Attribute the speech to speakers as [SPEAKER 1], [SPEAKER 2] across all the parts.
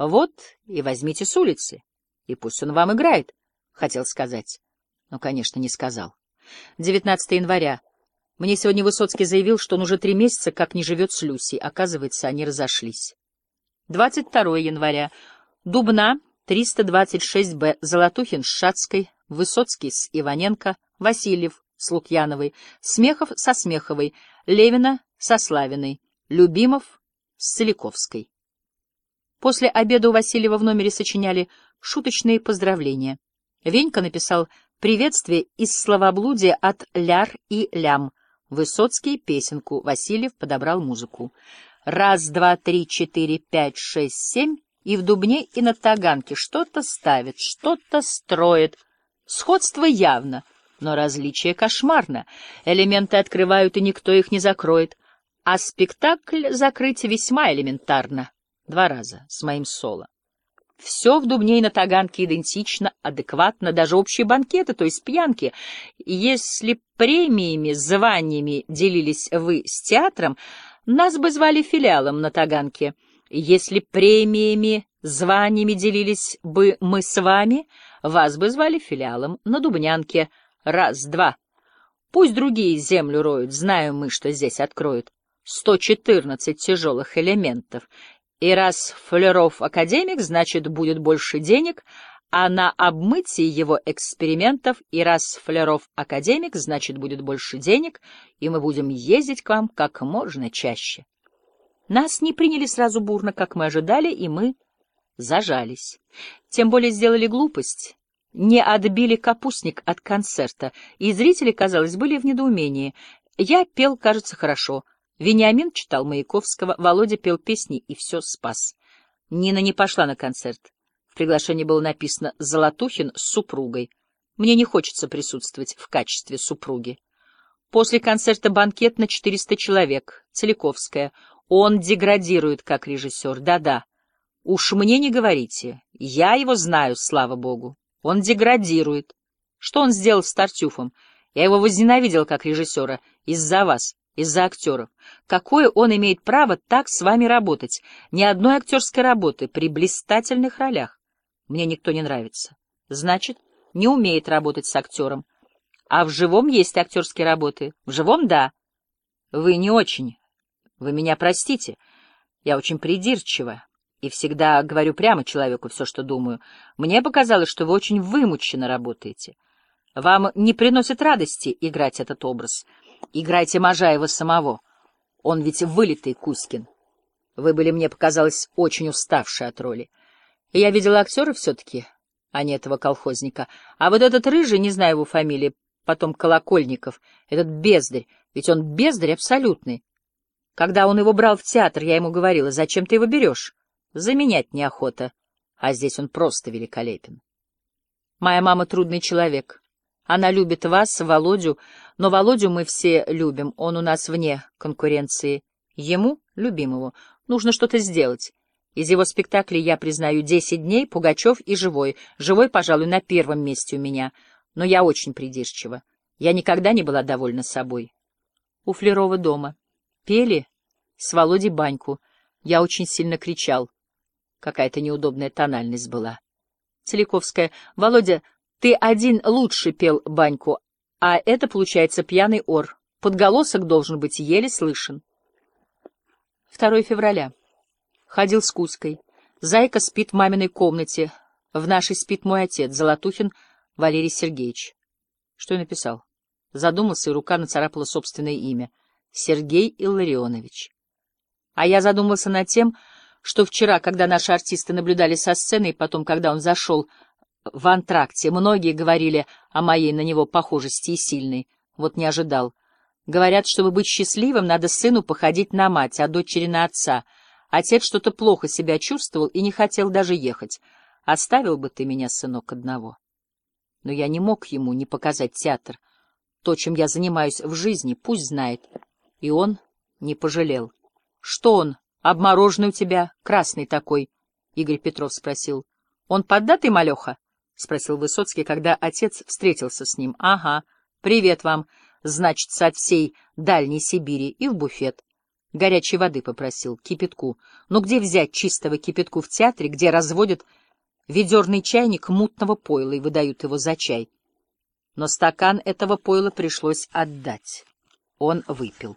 [SPEAKER 1] Вот и возьмите с улицы, и пусть он вам играет, — хотел сказать. Но, конечно, не сказал. 19 января. Мне сегодня Высоцкий заявил, что он уже три месяца как не живет с Люсей. Оказывается, они разошлись. 22 января. Дубна, 326-Б, Золотухин с Шацкой, Высоцкий с Иваненко, Васильев с Лукьяновой, Смехов со Смеховой, Левина со Славиной, Любимов с Целиковской. После обеда у Васильева в номере сочиняли шуточные поздравления. Венька написал приветствие из словоблудия от ляр и лям. Высоцкий — песенку, Васильев подобрал музыку. Раз, два, три, четыре, пять, шесть, семь, и в Дубне, и на Таганке что-то ставит, что-то строит. Сходство явно, но различие кошмарно. Элементы открывают, и никто их не закроет. А спектакль закрыть весьма элементарно. Два раза, с моим соло. Все в Дубне и на Таганке идентично, адекватно, даже общие банкеты, то есть пьянки. Если премиями, званиями делились вы с театром, нас бы звали филиалом на Таганке. Если премиями, званиями делились бы мы с вами, вас бы звали филиалом на Дубнянке. Раз, два. Пусть другие землю роют, знаем мы, что здесь откроют. Сто четырнадцать тяжелых элементов. И раз Флеров академик, значит, будет больше денег, а на обмытии его экспериментов и раз Флеров академик, значит, будет больше денег, и мы будем ездить к вам как можно чаще. Нас не приняли сразу бурно, как мы ожидали, и мы зажались. Тем более сделали глупость. Не отбили капустник от концерта, и зрители, казалось, были в недоумении. Я пел, кажется, хорошо — Вениамин читал Маяковского, Володя пел песни и все спас. Нина не пошла на концерт. В приглашении было написано «Золотухин с супругой». Мне не хочется присутствовать в качестве супруги. После концерта банкет на 400 человек. Целиковская. Он деградирует как режиссер. Да-да. Уж мне не говорите. Я его знаю, слава богу. Он деградирует. Что он сделал с Тартюфом? Я его возненавидел как режиссера из-за вас из-за актеров. Какое он имеет право так с вами работать? Ни одной актерской работы при блистательных ролях. Мне никто не нравится. Значит, не умеет работать с актером. А в живом есть актерские работы. В живом — да. Вы не очень. Вы меня простите. Я очень придирчива и всегда говорю прямо человеку все, что думаю. Мне показалось, что вы очень вымученно работаете. Вам не приносит радости играть этот образ — Играйте Можаева самого. Он ведь вылитый Кузькин. Вы были, мне показалось, очень уставшие от роли. Я видела актера все-таки, а не этого колхозника. А вот этот рыжий, не знаю его фамилии, потом Колокольников, этот бездарь, ведь он бездарь абсолютный. Когда он его брал в театр, я ему говорила, зачем ты его берешь? Заменять неохота. А здесь он просто великолепен. Моя мама трудный человек. Она любит вас, Володю, но Володю мы все любим, он у нас вне конкуренции. Ему, любимому, нужно что-то сделать. Из его спектаклей я признаю «Десять дней», «Пугачев» и «Живой». «Живой», пожалуй, на первом месте у меня, но я очень придирчива. Я никогда не была довольна собой. У Флерова дома. Пели с Володей баньку. Я очень сильно кричал. Какая-то неудобная тональность была. Целиковская. Володя, ты один лучше пел баньку, а это, получается, пьяный ор. Подголосок должен быть еле слышен. 2 февраля. Ходил с Кузькой. Зайка спит в маминой комнате. В нашей спит мой отец, Золотухин Валерий Сергеевич. Что я написал? Задумался, и рука нацарапала собственное имя. Сергей Илларионович. А я задумался над тем, что вчера, когда наши артисты наблюдали со сцены, и потом, когда он зашел в антракте. Многие говорили о моей на него похожести и сильной. Вот не ожидал. Говорят, чтобы быть счастливым, надо сыну походить на мать, а дочери на отца. Отец что-то плохо себя чувствовал и не хотел даже ехать. Оставил бы ты меня, сынок, одного. Но я не мог ему не показать театр. То, чем я занимаюсь в жизни, пусть знает. И он не пожалел. — Что он, обмороженный у тебя, красный такой? — Игорь Петров спросил. — Он поддатый, малеха? —— спросил Высоцкий, когда отец встретился с ним. — Ага, привет вам, значит, от всей дальней Сибири и в буфет. Горячей воды попросил, кипятку. Но где взять чистого кипятку в театре, где разводят ведерный чайник мутного пойла и выдают его за чай? Но стакан этого пойла пришлось отдать. Он выпил.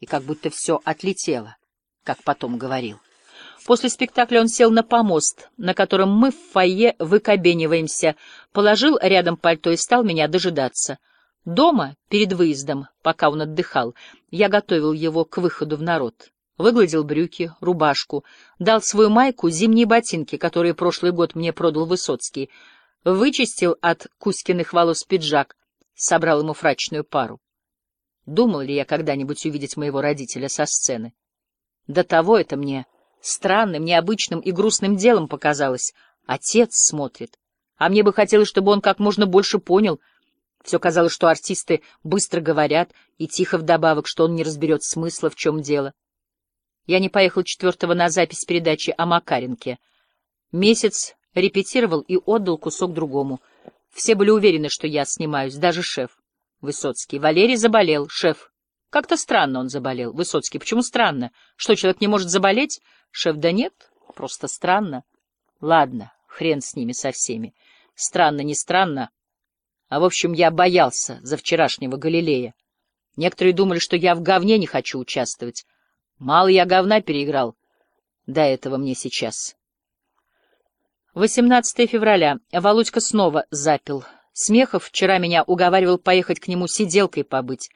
[SPEAKER 1] И как будто все отлетело, как потом говорил. После спектакля он сел на помост, на котором мы в фойе выкобениваемся, положил рядом пальто и стал меня дожидаться. Дома, перед выездом, пока он отдыхал, я готовил его к выходу в народ. Выгладил брюки, рубашку, дал свою майку, зимние ботинки, которые прошлый год мне продал Высоцкий, вычистил от Кузькиных волос пиджак, собрал ему фрачную пару. Думал ли я когда-нибудь увидеть моего родителя со сцены? До того это мне странным, необычным и грустным делом показалось. Отец смотрит. А мне бы хотелось, чтобы он как можно больше понял. Все казалось, что артисты быстро говорят, и тихо вдобавок, что он не разберет смысла, в чем дело. Я не поехал четвертого на запись передачи о Макаренке. Месяц репетировал и отдал кусок другому. Все были уверены, что я снимаюсь, даже шеф. Высоцкий. Валерий заболел. Шеф. Как-то странно он заболел. Высоцкий. Почему странно? Что, человек не может заболеть? Шеф. Да нет, просто странно. Ладно, хрен с ними со всеми. Странно, не странно. А в общем, я боялся за вчерашнего Галилея. Некоторые думали, что я в говне не хочу участвовать. Мало я говна переиграл. До этого мне сейчас. 18 февраля. Володька снова запил. Смехов вчера меня уговаривал поехать к нему сиделкой побыть.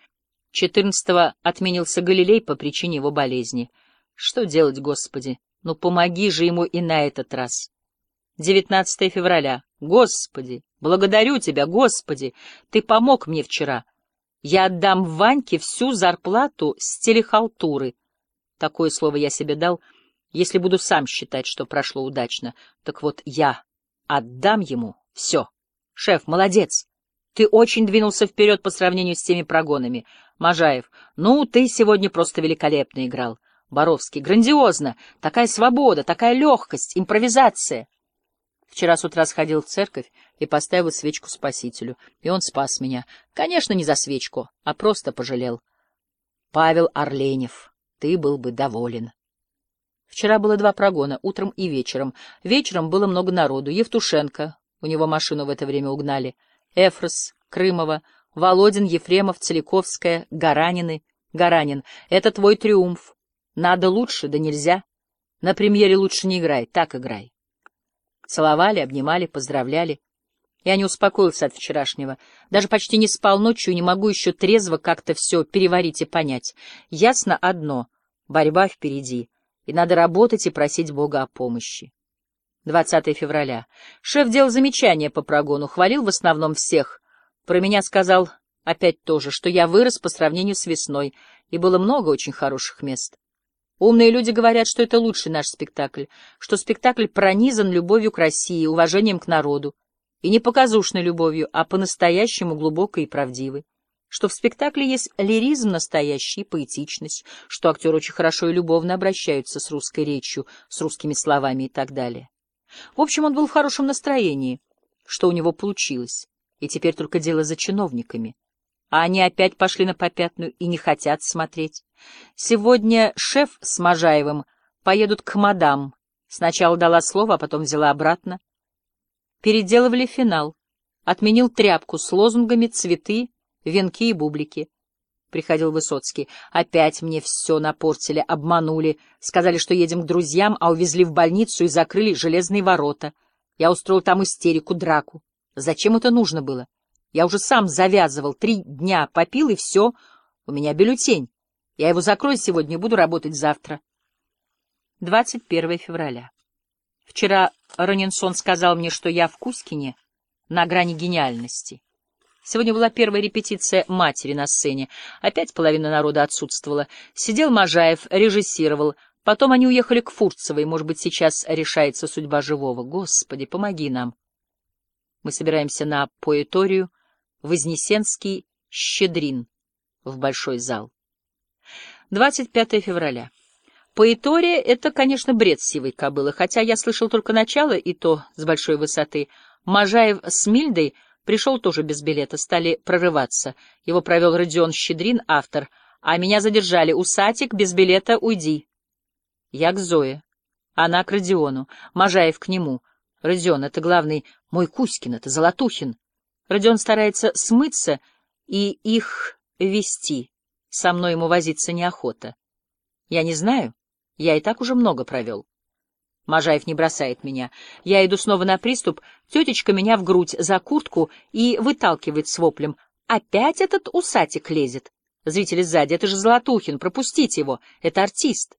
[SPEAKER 1] 14-го отменился Галилей по причине его болезни. Что делать, Господи? Ну, помоги же ему и на этот раз. 19 февраля. Господи, благодарю тебя, Господи, ты помог мне вчера. Я отдам Ваньке всю зарплату с телехалтуры. Такое слово я себе дал, если буду сам считать, что прошло удачно. Так вот, я отдам ему все. Шеф, молодец. Ты очень двинулся вперед по сравнению с теми прогонами. Можаев, ну, ты сегодня просто великолепно играл. Боровский, грандиозно. Такая свобода, такая легкость, импровизация. Вчера с утра сходил в церковь и поставил свечку Спасителю, и он спас меня. Конечно, не за свечку, а просто пожалел. Павел Орленев, ты был бы доволен. Вчера было два прогона, утром и вечером. Вечером было много народу. Евтушенко, у него машину в это время угнали. Эфрос, Крымова, Володин, Ефремов, Целиковская, Гаранины. Гаранин, это твой триумф. Надо лучше, да нельзя. На премьере лучше не играй, так играй. Целовали, обнимали, поздравляли. Я не успокоился от вчерашнего. Даже почти не спал ночью не могу еще трезво как-то все переварить и понять. Ясно одно — борьба впереди, и надо работать и просить Бога о помощи. 20 февраля. Шеф делал замечания по прогону, хвалил в основном всех. Про меня сказал опять тоже, что я вырос по сравнению с весной, и было много очень хороших мест. Умные люди говорят, что это лучший наш спектакль, что спектакль пронизан любовью к России, уважением к народу, и не показушной любовью, а по-настоящему глубокой и правдивой, что в спектакле есть лиризм настоящий, поэтичность, что актеры очень хорошо и любовно обращаются с русской речью, с русскими словами и так далее. В общем, он был в хорошем настроении, что у него получилось, и теперь только дело за чиновниками. А они опять пошли на попятную и не хотят смотреть. Сегодня шеф с Можаевым поедут к мадам. Сначала дала слово, а потом взяла обратно. Переделывали финал. Отменил тряпку с лозунгами, цветы, венки и бублики приходил Высоцкий. Опять мне все напортили, обманули. Сказали, что едем к друзьям, а увезли в больницу и закрыли железные ворота. Я устроил там истерику, драку. Зачем это нужно было? Я уже сам завязывал, три дня попил, и все. У меня бюллетень. Я его закрою сегодня и буду работать завтра. 21 февраля. Вчера Ранинсон сказал мне, что я в Кузькине на грани гениальности. Сегодня была первая репетиция «Матери» на сцене. Опять половина народа отсутствовала. Сидел Можаев, режиссировал. Потом они уехали к Фурцевой. Может быть, сейчас решается судьба живого. Господи, помоги нам. Мы собираемся на поэторию Вознесенский Щедрин в большой зал. 25 февраля. Поэтория — это, конечно, бред сивой кобылы, хотя я слышал только начало, и то с большой высоты. Можаев с Мильдой — Пришел тоже без билета, стали прорываться. Его провел Родион Щедрин, автор, А меня задержали. Усатик, без билета уйди. Я к Зое. Она к Родиону. Можаев к нему. Родион — это главный мой Кузькин, это Золотухин. Родион старается смыться и их вести. Со мной ему возиться неохота. Я не знаю. Я и так уже много провел. Можаев не бросает меня. Я иду снова на приступ. Тетечка меня в грудь за куртку и выталкивает с воплем. Опять этот усатик лезет. Зрители сзади. Это же Золотухин. Пропустите его. Это артист.